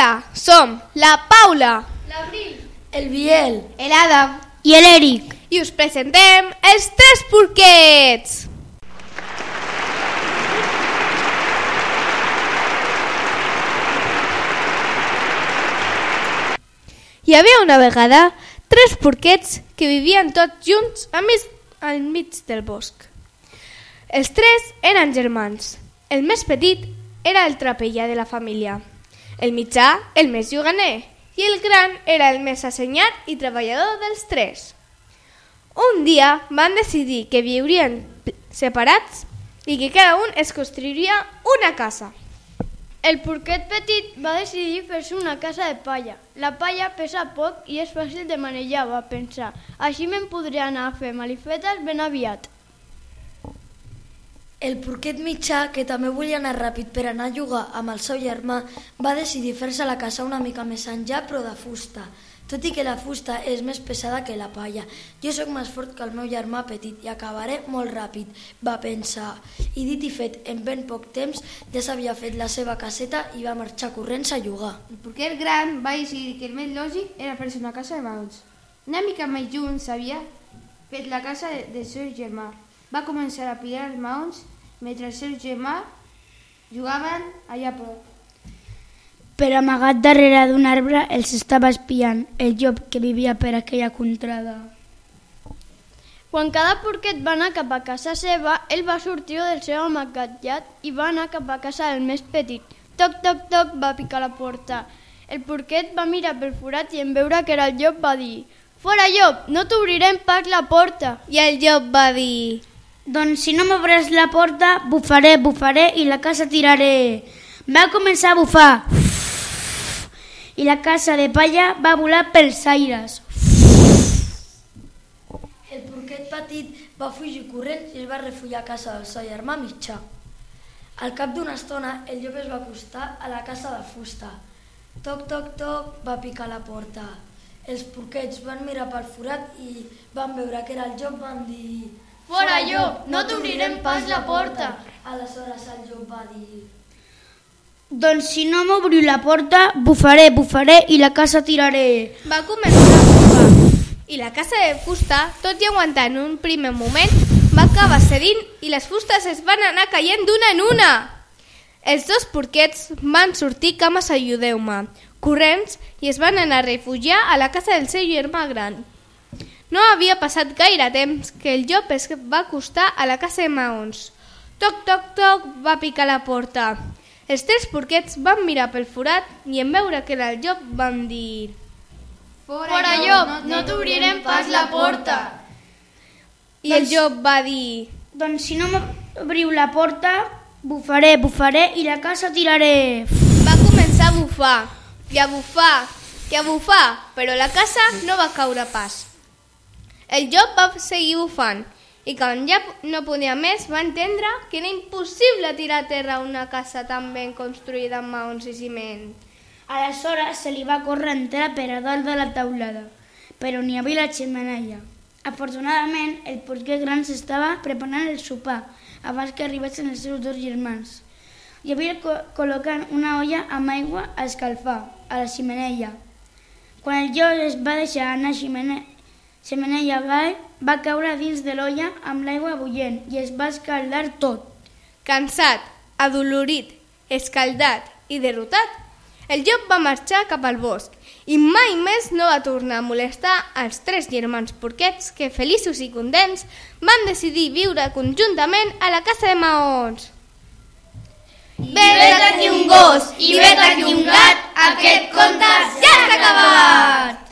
Hola, som la Paula, El Biel. el Adam I l'Eric. i us presentem els tres porquets. Hi havia una vegada tres porquets que vivien tots junts a mig, al mig del bosc. Els tres eren germans. El més petit era el trapella de la família, el mitjà el més juganer i el gran era el més assenyat i treballador dels tres. Un dia van decidir que viurien separats i que cada un es construiria una casa. El porquet petit va decidir fer-se una casa de palla. La palla pesa poc i és fàcil de manejar, va pensar. Així me'n podré anar a fer malifetes ben aviat. El porquet mitjà, que també volia anar ràpid per anar a jugar amb el seu germà, va decidir fer-se la casa una mica més enllà, però de fusta. Tot i que la fusta és més pesada que la palla. Jo sóc més fort que el meu germà petit i acabaré molt ràpid, va pensar. I dit i fet, en ben poc temps ja s'havia fet la seva caseta i va marxar corrents a jugar. El porquer gran va decidir que el més lògic era fer-se una casa de maons. Una mica més lluny s'havia fet la casa de- del seu germà. Va començar a pilar els maons mentre el seu germà jugaven allà a prop. Però amagat darrere d'un arbre els estava espiant el llop que vivia per aquella contrada. Quan cada porquet va anar cap a casa seva, ell va sortir del seu amagatjat i va anar cap a casa del més petit. Toc, toc, toc, va picar la porta. El porquet va mirar pel forat i en veure que era el llop va dir «Fora, llop, no t'obrirem pas la porta!» I el llop va dir... Doncs si no m'obres la porta, bufaré, bufaré i la casa tiraré. Va començar a bufar. I la casa de palla va volar pels aires. El porquet petit va fugir corrents i es va refugiar a casa del seu germà mitjà. Al cap d'una estona, el llop es va acostar a la casa de fusta. Toc, toc, toc, va picar la porta. Els porquets van mirar pel forat i van veure que era el llop, van dir... Fora, llop, no t'obrirem pas la porta. Aleshores el llop va dir... Doncs si no m'obriu la porta, bufaré, bufaré i la casa tiraré. Va començar a bufar i la casa de fusta, tot i aguantar en un primer moment, va acabar cedint i les fustes es van anar caient d'una en una. Els dos porquets van sortir cames ajudeu-me, corrents, i es van anar a refugiar a la casa del seu germà gran. No havia passat gaire temps que el llop es va acostar a la casa de maons. Toc, toc, toc, va picar la porta. Els tres porquets van mirar pel forat i en veure que era el llop van dir... Fora, llop, no t'obrirem pas la porta. I el llop va dir... Doncs si no m'obriu la porta, bufaré, bufaré i la casa tiraré. Va començar a bufar, i a bufar, i a bufar, però la casa no va caure pas. El llop va seguir bufant, i quan ja no podia més va entendre que era impossible tirar a terra una casa tan ben construïda amb maons i ciment. Aleshores se li va córrer entera per a dalt de la taulada, però n'hi havia la xemeneia. Afortunadament, el porquer gran s'estava preparant el sopar abans que arribessin els seus dos germans. Hi havia co col·locant una olla amb aigua a escalfar a la ximeneia. Quan el llop es va deixar anar ximene xemeneia avall, va caure dins de l'olla amb l'aigua bullent i es va escaldar tot. Cansat, adolorit, escaldat i derrotat, el llop va marxar cap al bosc i mai més no va tornar a molestar els tres germans porquets que, feliços i contents, van decidir viure conjuntament a la casa de maons. Vet aquí un gos i vet aquí un gat, aquest conte ja s'ha acabat.